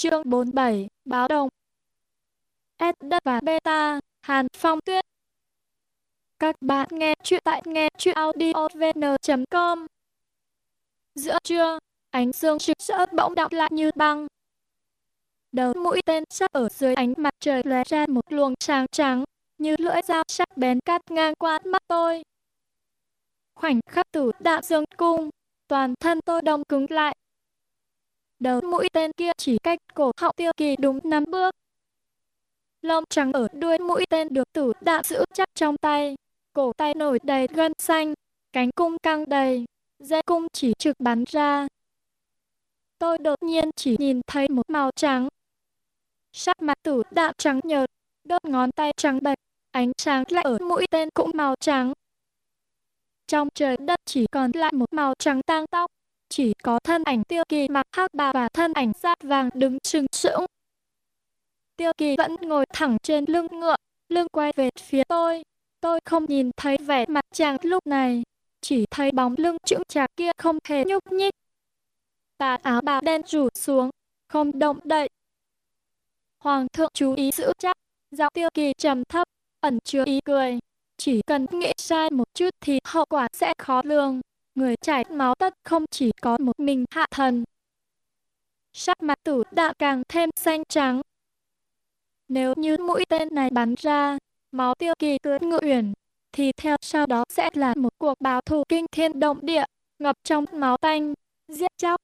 Chương 47, báo động. S đất và beta, Hàn Phong Tuyết. Các bạn nghe chuyện tại nghe chuyện audiovn.com. Giữa trưa, ánh dương trực rỡ bỗng đọng lại như băng. Đầu mũi tên sắc ở dưới ánh mặt trời lóe ra một luồng sáng trắng, như lưỡi dao sắc bén cắt ngang qua mắt tôi. Khoảnh khắc tử đạn dương cung, toàn thân tôi đông cứng lại, đầu mũi tên kia chỉ cách cổ họng tiêu kỳ đúng năm bước. Lông trắng ở đuôi mũi tên được tử đạn giữ chắc trong tay, cổ tay nổi đầy gân xanh, cánh cung căng đầy, dây cung chỉ trực bắn ra. Tôi đột nhiên chỉ nhìn thấy một màu trắng. Sắc mặt tử đạn trắng nhợt, đốt ngón tay trắng bệch, ánh sáng lại ở mũi tên cũng màu trắng. Trong trời đất chỉ còn lại một màu trắng tang tóc chỉ có thân ảnh tiêu kỳ mặc hắc bào và thân ảnh sát vàng đứng sừng sững. Tiêu kỳ vẫn ngồi thẳng trên lưng ngựa, lưng quay về phía tôi. Tôi không nhìn thấy vẻ mặt chàng lúc này, chỉ thấy bóng lưng chững chạc kia không hề nhúc nhích. Tà áo bào đen rủ xuống, không động đậy. Hoàng thượng chú ý giữ chắc, giọng tiêu kỳ trầm thấp, ẩn chứa ý cười. Chỉ cần nghĩ sai một chút thì hậu quả sẽ khó lường người chảy máu tất không chỉ có một mình hạ thần. Sắc mặt tử đạ càng thêm xanh trắng. Nếu như mũi tên này bắn ra, máu tiêu kỳ cưỡi ngự uyển, thì theo sau đó sẽ là một cuộc báo thù kinh thiên động địa, ngập trong máu tanh, giết chóc.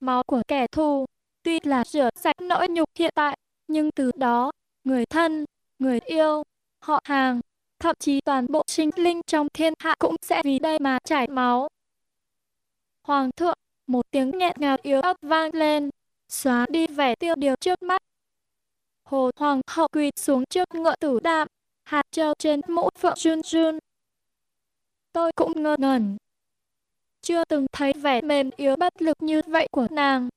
Máu của kẻ thù, tuy là rửa sạch nỗi nhục hiện tại, nhưng từ đó, người thân, người yêu, họ hàng, thậm chí toàn bộ sinh linh trong thiên hạ cũng sẽ vì đây mà chảy máu. Hoàng thượng, một tiếng nghẹn ngào yếu ớt vang lên, xóa đi vẻ tiêu điều trước mắt. Hồ hoàng hậu quỳ xuống trước ngựa tử đạm, hạt trâu trên mũ phượng run run. Tôi cũng ngơ ngẩn. Chưa từng thấy vẻ mềm yếu bất lực như vậy của nàng.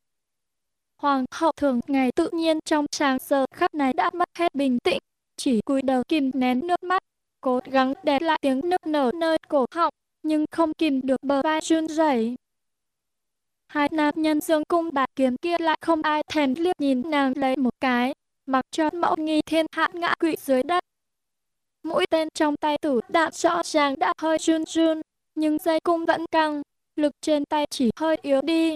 Hoàng hậu thường ngày tự nhiên trong sáng giờ khắc này đã mất hết bình tĩnh, chỉ cúi đầu kìm nén nước mắt cố gắng đè lại tiếng nức nở nơi cổ họng, nhưng không kìm được bờ vai run rẩy. Hai nam nhân dương cung bạc kiếm kia lại không ai thèm liếc nhìn nàng lấy một cái, mặc cho mẫu nghi thiên hạ ngã quỵ dưới đất. Mũi tên trong tay tử đạn rõ ràng đã hơi run run, nhưng dây cung vẫn căng, lực trên tay chỉ hơi yếu đi.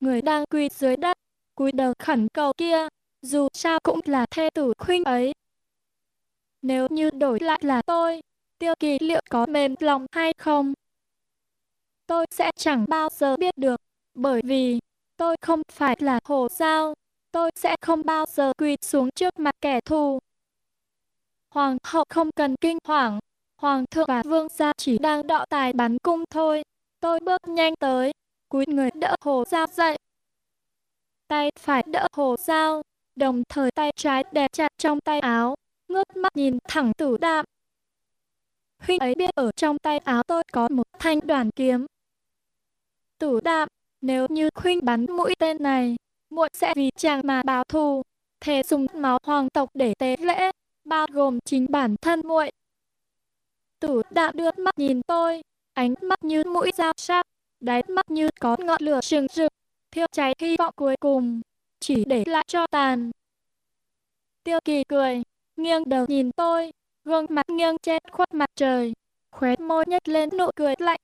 Người đang quỳ dưới đất, cúi đầu khẩn cầu kia, dù sao cũng là thê tử khuynh ấy, nếu như đổi lại là tôi, tiêu kỳ liệu có mềm lòng hay không? Tôi sẽ chẳng bao giờ biết được, bởi vì tôi không phải là hồ giao, tôi sẽ không bao giờ quỳ xuống trước mặt kẻ thù. Hoàng hậu không cần kinh hoàng, hoàng thượng và vương gia chỉ đang đọ tài bắn cung thôi. Tôi bước nhanh tới, cúi người đỡ hồ giao dậy. Tay phải đỡ hồ giao, đồng thời tay trái đè chặt trong tay áo, ngước mắt nhìn thẳng tử đạm. Huynh ấy biết ở trong tay áo tôi có một thanh đoàn kiếm. Tử đạm, nếu như huynh bắn mũi tên này, muội sẽ vì chàng mà báo thù, thề dùng máu hoàng tộc để tế lễ, bao gồm chính bản thân muội. Tử đạm đưa mắt nhìn tôi, ánh mắt như mũi dao sắc, đáy mắt như có ngọn lửa sừng rực, thiêu cháy hy vọng cuối cùng, chỉ để lại cho tàn. Tiêu kỳ cười, nghiêng đầu nhìn tôi, gương mặt nghiêng chết khuất mặt trời, khóe môi nhếch lên nụ cười lạnh.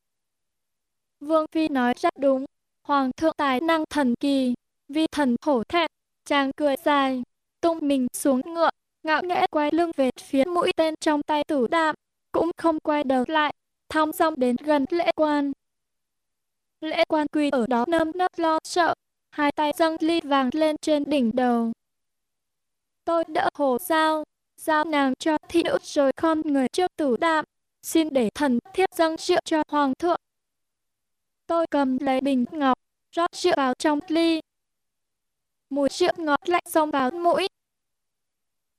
Vương Phi nói rất đúng, Hoàng thượng tài năng thần kỳ, vi thần hổ thẹn, chàng cười dài, tung mình xuống ngựa, ngạo nghễ quay lưng về phía mũi tên trong tay tử đạm, cũng không quay đầu lại, thong dong đến gần lễ quan. Lễ quan quỳ ở đó nơm nớp lo sợ, hai tay dâng ly vàng lên trên đỉnh đầu. Tôi đỡ hồ sao? Giao nàng cho thị nữ rồi con người trước tử đạm, xin để thần thiết dâng rượu cho hoàng thượng. Tôi cầm lấy bình ngọc, rót rượu vào trong ly. Mùi rượu ngọt lạnh xông vào mũi.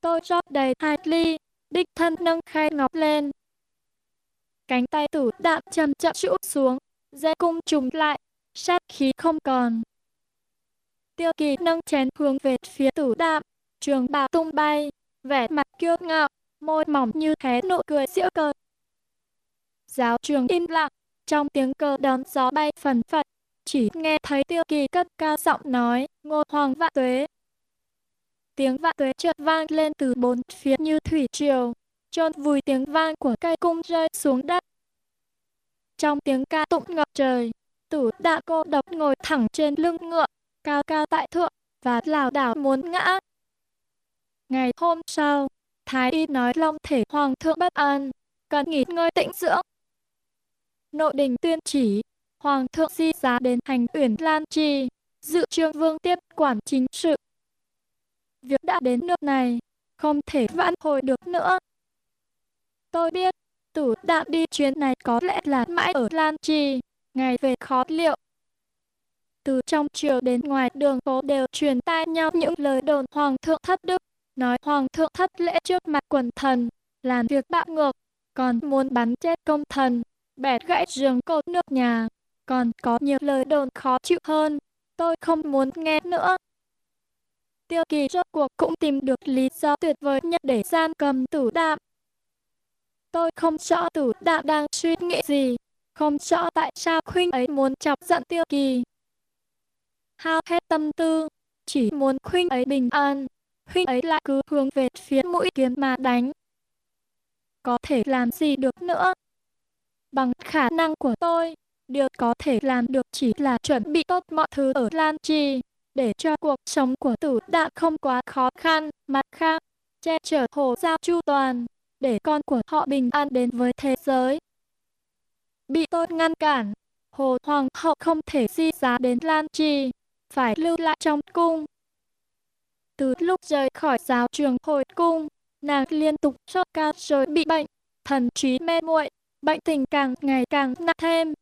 Tôi rót đầy hai ly, đích thân nâng khay ngọc lên. Cánh tay tử đạm chậm chậm rũ xuống, dây cung trùng lại, sát khí không còn. Tiêu kỳ nâng chén hướng về phía tử đạm, trường bào tung bay, vẻ mặt kiêu ngạo, môi mỏng như thế nụ cười giễu cợt. Giáo trường im lặng, trong tiếng cờ đón gió bay phần phật, chỉ nghe thấy tiêu kỳ cất cao giọng nói, ngô hoàng vạn tuế. Tiếng vạn tuế chợt vang lên từ bốn phía như thủy triều, trôn vùi tiếng vang của cây cung rơi xuống đất. Trong tiếng ca tụng ngập trời, tủ đạ cô độc ngồi thẳng trên lưng ngựa, cao cao tại thượng, và lảo đảo muốn ngã. Ngày hôm sau, Thái y nói long thể hoàng thượng bất an, cần nghỉ ngơi tĩnh dưỡng. Nội đình tuyên chỉ, hoàng thượng di giá đến hành uyển lan trì, dự trương vương tiếp quản chính sự. Việc đã đến nước này, không thể vãn hồi được nữa. Tôi biết, tủ đạm đi chuyến này có lẽ là mãi ở Lan Trì, ngày về khó liệu. Từ trong triều đến ngoài đường phố đều truyền tai nhau những lời đồn hoàng thượng thất đức, nói hoàng thượng thất lễ trước mặt quần thần, làm việc bạo ngược, còn muốn bắn chết công thần, bẻ gãy giường cột nước nhà, còn có nhiều lời đồn khó chịu hơn, tôi không muốn nghe nữa. Tiêu kỳ rốt cuộc cũng tìm được lý do tuyệt vời nhất để gian cầm tử đạm. Tôi không rõ tử đạm đang suy nghĩ gì, không rõ tại sao khuynh ấy muốn chọc giận tiêu kỳ. Hao hết tâm tư, chỉ muốn khuynh ấy bình an, huynh ấy lại cứ hướng về phía mũi kiếm mà đánh. Có thể làm gì được nữa? Bằng khả năng của tôi, điều có thể làm được chỉ là chuẩn bị tốt mọi thứ ở Lan Trì, để cho cuộc sống của tử đã không quá khó khăn, mặt khác, che chở hồ giao chu toàn, để con của họ bình an đến với thế giới. Bị tôi ngăn cản, hồ hoàng hậu không thể di giá đến Lan Trì, phải lưu lại trong cung. Từ lúc rời khỏi giáo trường hồi cung, nàng liên tục sốt cao rồi bị bệnh, thần trí mê muội, bệnh tình càng ngày càng nặng thêm.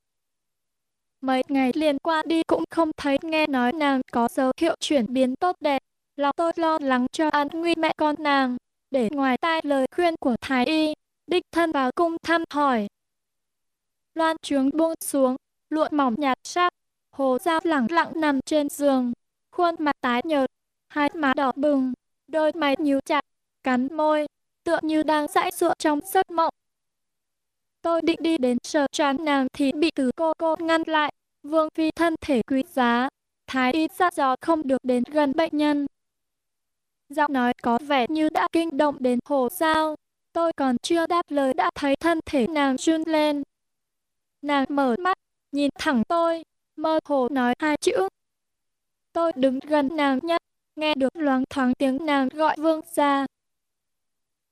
Mấy ngày liền qua đi cũng không thấy nghe nói nàng có dấu hiệu chuyển biến tốt đẹp. Lòng tôi lo lắng cho an nguy mẹ con nàng, để ngoài tai lời khuyên của Thái Y, đích thân vào cung thăm hỏi. Loan trướng buông xuống, lụa mỏng nhạt sắc, hồ dao lẳng lặng nằm trên giường, khuôn mặt tái nhợt, hai má đỏ bừng, đôi mày nhíu chặt, cắn môi, tựa như đang dãi dụa trong giấc mộng. Tôi định đi đến sờ trán nàng thì bị từ cô cô ngăn lại. Vương Phi thân thể quý giá, thái y dặn dò không được đến gần bệnh nhân. Giọng nói có vẻ như đã kinh động đến hồ sao. Tôi còn chưa đáp lời đã thấy thân thể nàng run lên. Nàng mở mắt, nhìn thẳng tôi, mơ hồ nói hai chữ. Tôi đứng gần nàng nhất, nghe được loáng thoáng tiếng nàng gọi vương ra.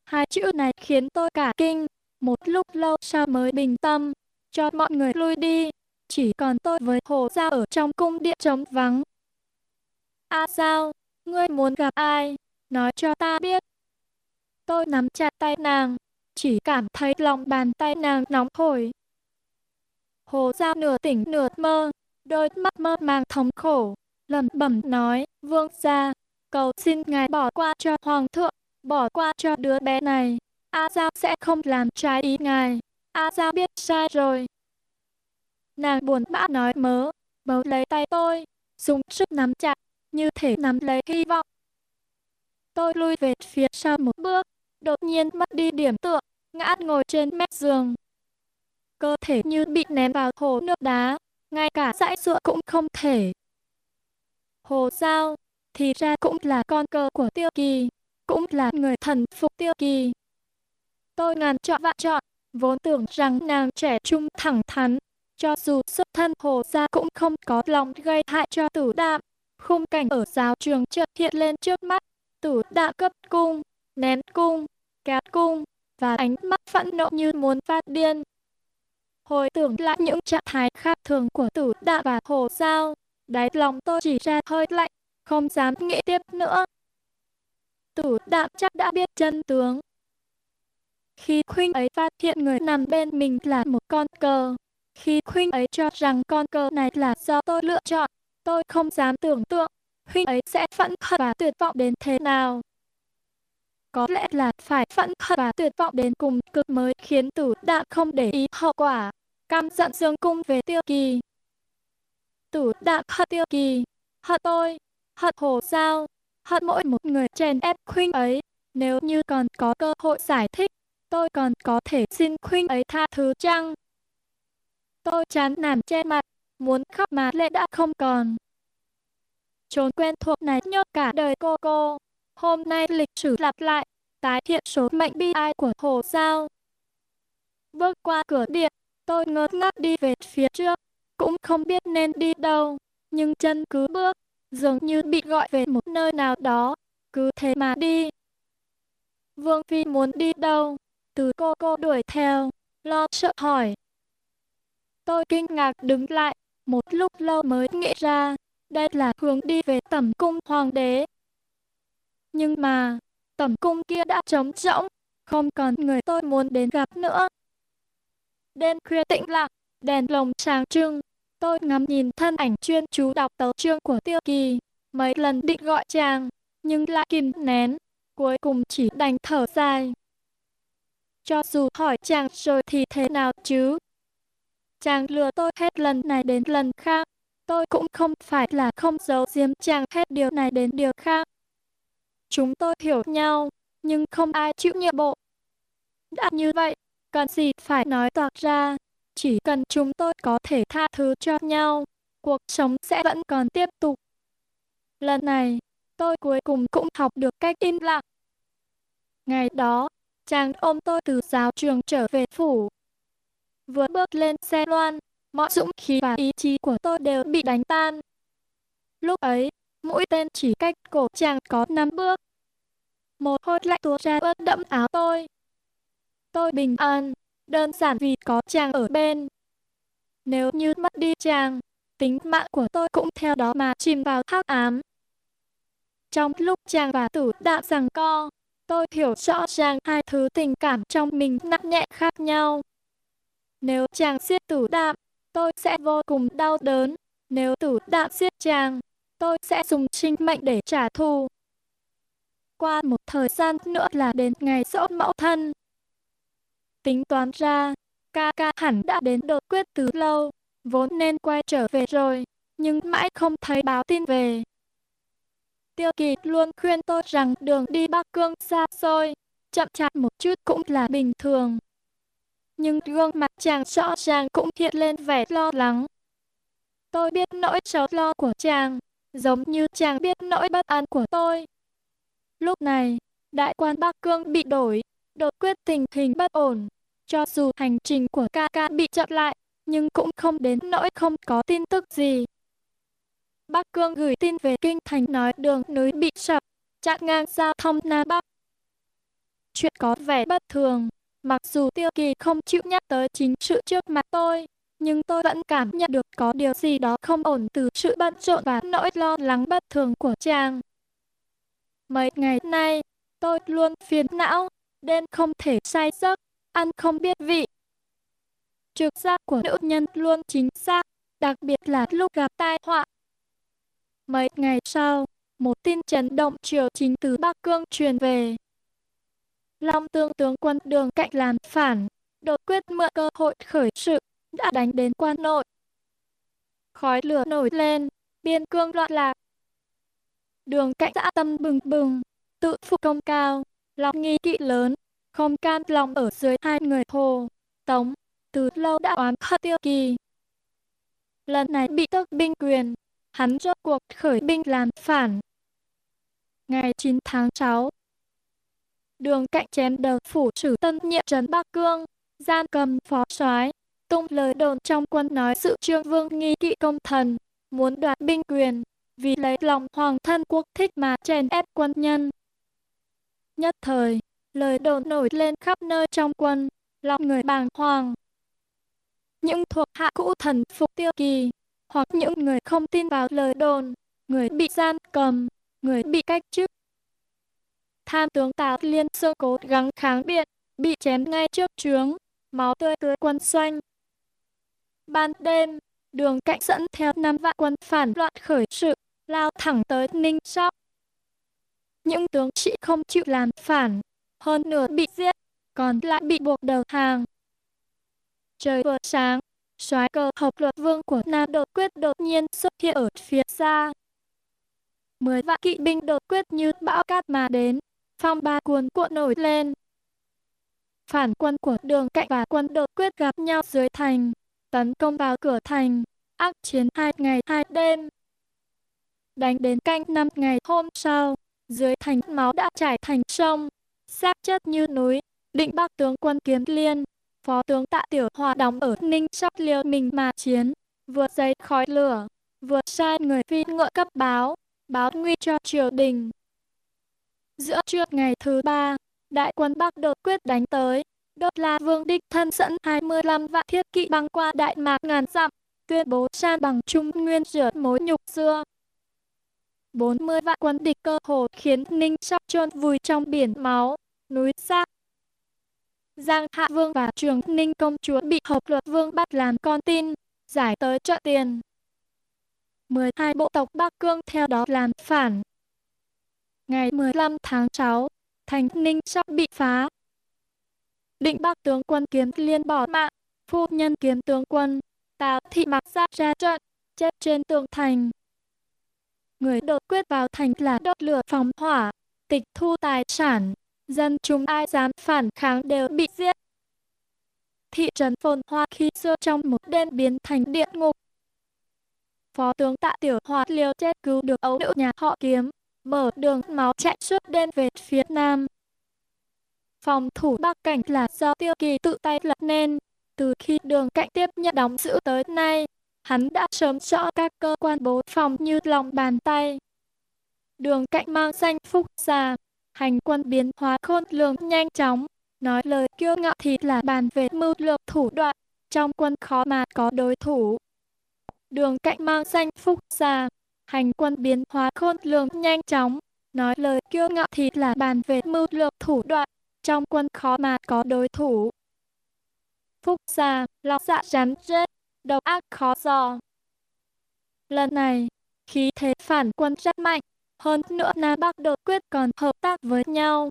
Hai chữ này khiến tôi cả kinh, một lúc lâu sau mới bình tâm, cho mọi người lui đi. Chỉ còn tôi với hồ giao ở trong cung điện trống vắng. A à sao, ngươi muốn gặp ai? Nói cho ta biết. Tôi nắm chặt tay nàng, chỉ cảm thấy lòng bàn tay nàng nóng hổi. Hồ giao nửa tỉnh nửa mơ, đôi mắt mơ màng thống khổ, lẩm bẩm nói, vương gia, cầu xin ngài bỏ qua cho hoàng thượng, bỏ qua cho đứa bé này. A Giao sẽ không làm trái ý ngài. A Giao biết sai rồi. Nàng buồn bã nói mớ, bấu lấy tay tôi, dùng sức nắm chặt, như thể nắm lấy hy vọng. Tôi lui về phía sau một bước, đột nhiên mất đi điểm tựa, ngã ngồi trên mép giường. Cơ thể như bị ném vào hồ nước đá, ngay cả dãy dụa cũng không thể. Hồ Giao, thì ra cũng là con cờ của Tiêu Kỳ, cũng là người thần phục Tiêu Kỳ. Tôi ngàn chọn vạn chọn, vốn tưởng rằng nàng trẻ trung thẳng thắn, cho dù xuất thân hồ gia cũng không có lòng gây hại cho tử đạm. Khung cảnh ở giáo trường chợt hiện lên trước mắt, tử đạm cấp cung, ném cung, cát cung, và ánh mắt phẫn nộ như muốn phát điên. Hồi tưởng lại những trạng thái khác thường của tử đạm và hồ giao, đáy lòng tôi chỉ ra hơi lạnh, không dám nghĩ tiếp nữa. Tử đạm chắc đã biết chân tướng, khi Khuynh ấy phát hiện người nằm bên mình là một con cờ, khi Khuynh ấy cho rằng con cờ này là do tôi lựa chọn, tôi không dám tưởng tượng huynh ấy sẽ phẫn hận và tuyệt vọng đến thế nào. Có lẽ là phải phẫn hận và tuyệt vọng đến cùng cực mới khiến tử đạm không để ý hậu quả, căm giận dương cung về tiêu kỳ. Tử đạm hận tiêu kỳ, hận tôi, hận hồ sao, hận mỗi một người chèn ép Khuynh ấy. Nếu như còn có cơ hội giải thích, tôi còn có thể xin khuynh ấy tha thứ chăng? Tôi chán nản che mặt, muốn khóc mà lệ đã không còn. Trốn quen thuộc này nhốt cả đời cô cô. Hôm nay lịch sử lặp lại, tái hiện số mệnh bi ai của Hồ sao. Bước qua cửa điện, tôi ngơ ngác đi về phía trước, cũng không biết nên đi đâu, nhưng chân cứ bước, dường như bị gọi về một nơi nào đó, cứ thế mà đi. Vương Phi muốn đi đâu? Từ cô cô đuổi theo, lo sợ hỏi. Tôi kinh ngạc đứng lại, một lúc lâu mới nghĩ ra, đây là hướng đi về tẩm cung hoàng đế. Nhưng mà, tẩm cung kia đã trống rỗng, không còn người tôi muốn đến gặp nữa. Đêm khuya tĩnh lặng, đèn lồng sáng trưng, tôi ngắm nhìn thân ảnh chuyên chú đọc tấu chương của Tiêu Kỳ, mấy lần định gọi chàng, nhưng lại kìm nén, cuối cùng chỉ đành thở dài. Cho dù hỏi chàng rồi thì thế nào chứ? Chàng lừa tôi hết lần này đến lần khác, tôi cũng không phải là không giấu giếm chàng hết điều này đến điều khác. Chúng tôi hiểu nhau, nhưng không ai chịu nhượng bộ. Đã như vậy, cần gì phải nói toạc ra, chỉ cần chúng tôi có thể tha thứ cho nhau, cuộc sống sẽ vẫn còn tiếp tục. Lần này, tôi cuối cùng cũng học được cách im lặng. Ngày đó, chàng ôm tôi từ giáo trường trở về phủ. Vừa bước lên xe loan, mọi dũng khí và ý chí của tôi đều bị đánh tan. Lúc ấy, mũi tên chỉ cách cổ chàng có năm bước. Một hôi lạnh tuột ra ướt đẫm áo tôi. Tôi bình an, đơn giản vì có chàng ở bên. Nếu như mất đi chàng, tính mạng của tôi cũng theo đó mà chìm vào hắc ám. Trong lúc chàng và tử đạm rằng co, tôi hiểu rõ ràng hai thứ tình cảm trong mình nặng nhẹ khác nhau. Nếu chàng giết tử đạm, tôi sẽ vô cùng đau đớn. Nếu tử đạm giết chàng, tôi sẽ dùng sinh mệnh để trả thù. Qua một thời gian nữa là đến ngày dỗ mẫu thân. Tính toán ra, ca ca hẳn đã đến đột quyết từ lâu, vốn nên quay trở về rồi, nhưng mãi không thấy báo tin về. Tiêu kỳ luôn khuyên tôi rằng đường đi Bắc Cương xa xôi, chậm chạp một chút cũng là bình thường. Nhưng gương mặt chàng rõ ràng cũng hiện lên vẻ lo lắng. Tôi biết nỗi sầu lo của chàng, giống như chàng biết nỗi bất an của tôi. Lúc này, đại quan Bắc Cương bị đổi, đột quyết tình hình bất ổn. Cho dù hành trình của ca ca bị chậm lại, nhưng cũng không đến nỗi không có tin tức gì. Bắc Cương gửi tin về Kinh Thành nói đường núi bị sập, chặn ngang giao thông Nam Bắc. Chuyện có vẻ bất thường, mặc dù Tiêu Kỳ không chịu nhắc tới chính sự trước mặt tôi, nhưng tôi vẫn cảm nhận được có điều gì đó không ổn từ sự bận rộn và nỗi lo lắng bất thường của chàng. Mấy ngày nay, tôi luôn phiền não, đêm không thể say giấc, ăn không biết vị. Trực giác của nữ nhân luôn chính xác, đặc biệt là lúc gặp tai họa. Mấy ngày sau, một tin chấn động triều chính từ Bắc Cương truyền về. Long tương tướng quân đường cạnh làm phản, đột quyết mượn cơ hội khởi sự, đã đánh đến quan nội. Khói lửa nổi lên, biên cương loạn lạc. Đường cạnh dã tâm bừng bừng, tự phụ công cao, lòng nghi kỵ lớn, không can lòng ở dưới hai người hồ, tống, từ lâu đã oán hận tiêu kỳ. Lần này bị tước binh quyền, hắn cho cuộc khởi binh làm phản. Ngày 9 tháng 6, đường cạnh chém đầu phủ sử tân nhiệm trấn Bắc Cương, gian cầm phó soái tung lời đồn trong quân nói sự trương vương nghi kỵ công thần, muốn đoạt binh quyền, vì lấy lòng hoàng thân quốc thích mà chèn ép quân nhân. Nhất thời, lời đồn nổi lên khắp nơi trong quân, lòng người bàng hoàng. Những thuộc hạ cũ thần phục tiêu kỳ, hoặc những người không tin vào lời đồn, người bị gian cầm, người bị cách chức. Tham tướng Tào Liên Sơ cố gắng kháng biện, bị chém ngay trước trướng, máu tươi tươi quân xoanh. Ban đêm, đường cạnh dẫn theo năm vạn quân phản loạn khởi sự, lao thẳng tới Ninh Sóc. Những tướng sĩ không chịu làm phản, hơn nửa bị giết, còn lại bị buộc đầu hàng. Trời vừa sáng, soái cờ học luật vương của Nam đột quyết đột nhiên xuất hiện ở phía xa. Mười vạn kỵ binh đột quyết như bão cát mà đến, phong ba cuồn cuộn nổi lên. Phản quân của đường cạnh và quân đột quyết gặp nhau dưới thành, tấn công vào cửa thành, ác chiến hai ngày hai đêm. Đánh đến canh năm ngày hôm sau, dưới thành máu đã chảy thành sông, xác chất như núi, định bắc tướng quân kiếm liên, phó tướng tạ tiểu hòa đóng ở ninh sóc liều mình mà chiến, vừa giấy khói lửa, vừa sai người phi ngựa cấp báo, báo nguy cho triều đình. Giữa trưa ngày thứ ba, đại quân Bắc đột quyết đánh tới, đốt la vương đích thân dẫn 25 vạn thiết kỵ băng qua đại mạc ngàn dặm, tuyên bố san bằng trung nguyên rửa mối nhục xưa. 40 vạn quân địch cơ hồ khiến Ninh Sóc chôn vùi trong biển máu, núi xác. Giang Hạ Vương và Trường Ninh công chúa bị Hợp Luật Vương bắt làm con tin, giải tới trợ tiền. 12 bộ tộc Bắc Cương theo đó làm phản. Ngày 15 tháng 6, thành Ninh Sóc bị phá. Định Bắc tướng quân kiếm liên bỏ mạng, phu nhân kiếm tướng quân, Tào thị mặc giáp ra trận, chết trên tường thành. Người đột quyết vào thành là đốt lửa phóng hỏa, tịch thu tài sản, dân chúng ai dám phản kháng đều bị giết. Thị trấn phồn hoa khi xưa trong một đêm biến thành địa ngục. Phó tướng tạ tiểu Hoa liều chết cứu được ấu nữ nhà họ kiếm, mở đường máu chạy suốt đêm về phía nam. Phòng thủ Bắc Cảnh là do tiêu kỳ tự tay lập nên, từ khi đường cạnh tiếp nhận đóng giữ tới nay, hắn đã sớm rõ các cơ quan bố phòng như lòng bàn tay. Đường cạnh mang danh phúc già, hành quân biến hóa khôn lường nhanh chóng, nói lời kiêu ngạo thì là bàn về mưu lược thủ đoạn, trong quân khó mà có đối thủ. Đường cạnh mang danh phúc già, hành quân biến hóa khôn lường nhanh chóng, nói lời kiêu ngạo thì là bàn về mưu lược thủ đoạn, trong quân khó mà có đối thủ. Phúc già, lòng dạ rắn rết, độc ác khó dò. Lần này, khí thế phản quân rất mạnh, hơn nữa Nam Bắc đột quyết còn hợp tác với nhau.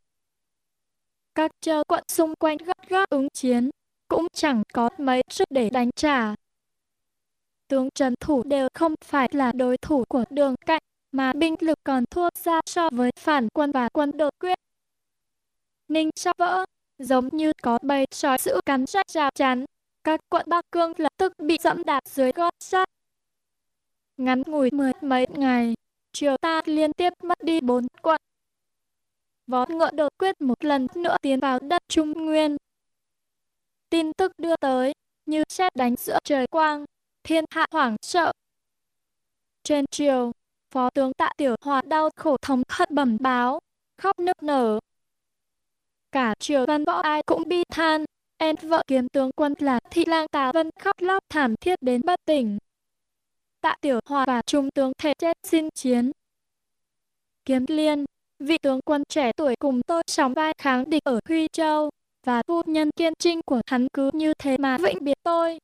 Các châu quận xung quanh gấp gáp ứng chiến, cũng chẳng có mấy sức để đánh trả. Tướng trấn thủ đều không phải là đối thủ của đường cạnh, mà binh lực còn thua xa so với phản quân và quân đột quyết. Ninh sắp vỡ, giống như có bầy sói giữ cắn rách rào chắn, các quận Bắc Cương lập tức bị dẫm đạp dưới gót sắt. Ngắn ngủi mười mấy ngày, triều ta liên tiếp mất đi bốn quận. Võ ngựa đột quyết một lần nữa tiến vào đất Trung Nguyên. Tin tức đưa tới, như xét đánh giữa trời quang, thiên hạ hoảng sợ. Trên triều, phó tướng tạ tiểu hòa đau khổ thống hận bẩm báo, khóc nức nở. Cả triều văn võ ai cũng bi than, em vợ kiếm tướng quân là thị lang tà vân khóc lóc thảm thiết đến bất tỉnh. Tạ Tiểu Hòa và Trung tướng thể chết xin chiến. Kiếm Liên, vị tướng quân trẻ tuổi cùng tôi sóng vai kháng địch ở Huy Châu, và phu nhân kiên trinh của hắn cứ như thế mà vĩnh biệt tôi.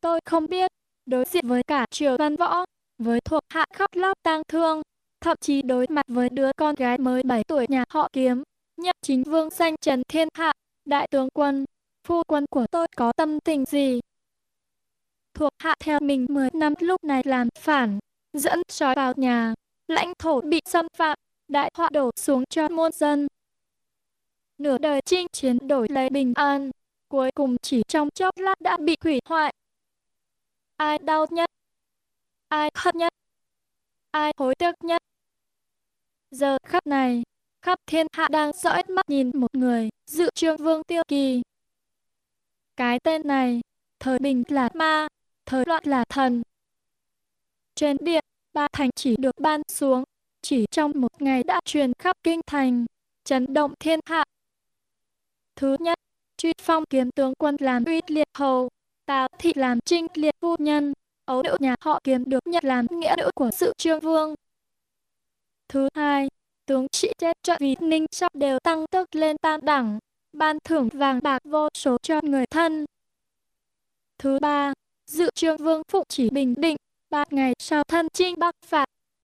Tôi không biết, đối diện với cả triều văn võ, với thuộc hạ khóc lóc tang thương, thậm chí đối mặt với đứa con gái mới 7 tuổi nhà họ kiếm, nhất chính vương danh Trần Thiên Hạ, đại tướng quân, phu quân của tôi có tâm tình gì? thuộc hạ theo mình 10 năm lúc này làm phản, dẫn sói vào nhà, lãnh thổ bị xâm phạm, đại họa đổ xuống cho muôn dân. Nửa đời chinh chiến đổi lấy bình an, cuối cùng chỉ trong chốc lát đã bị hủy hoại. Ai đau nhất? Ai hận nhất? Ai hối tiếc nhất? Giờ khắc này, khắp thiên hạ đang dõi mắt nhìn một người, dự trương vương tiêu kỳ. Cái tên này, thời bình là ma, thời loạn là thần. Trên điện, ba thành chỉ được ban xuống, chỉ trong một ngày đã truyền khắp kinh thành, chấn động thiên hạ. Thứ nhất, truy phong kiếm tướng quân làm uy liệt hầu, tào thị làm trinh liệt phu nhân, ấu nữ nhà họ kiếm được nhận làm nghĩa nữ của sự trương vương. Thứ hai, tướng sĩ chết trận vì ninh sóc đều tăng tức lên tam đẳng, ban thưởng vàng bạc vô số cho người thân. Thứ ba, dự trương vương phụ chỉ bình định, ba ngày sau thân chinh bắc phạt,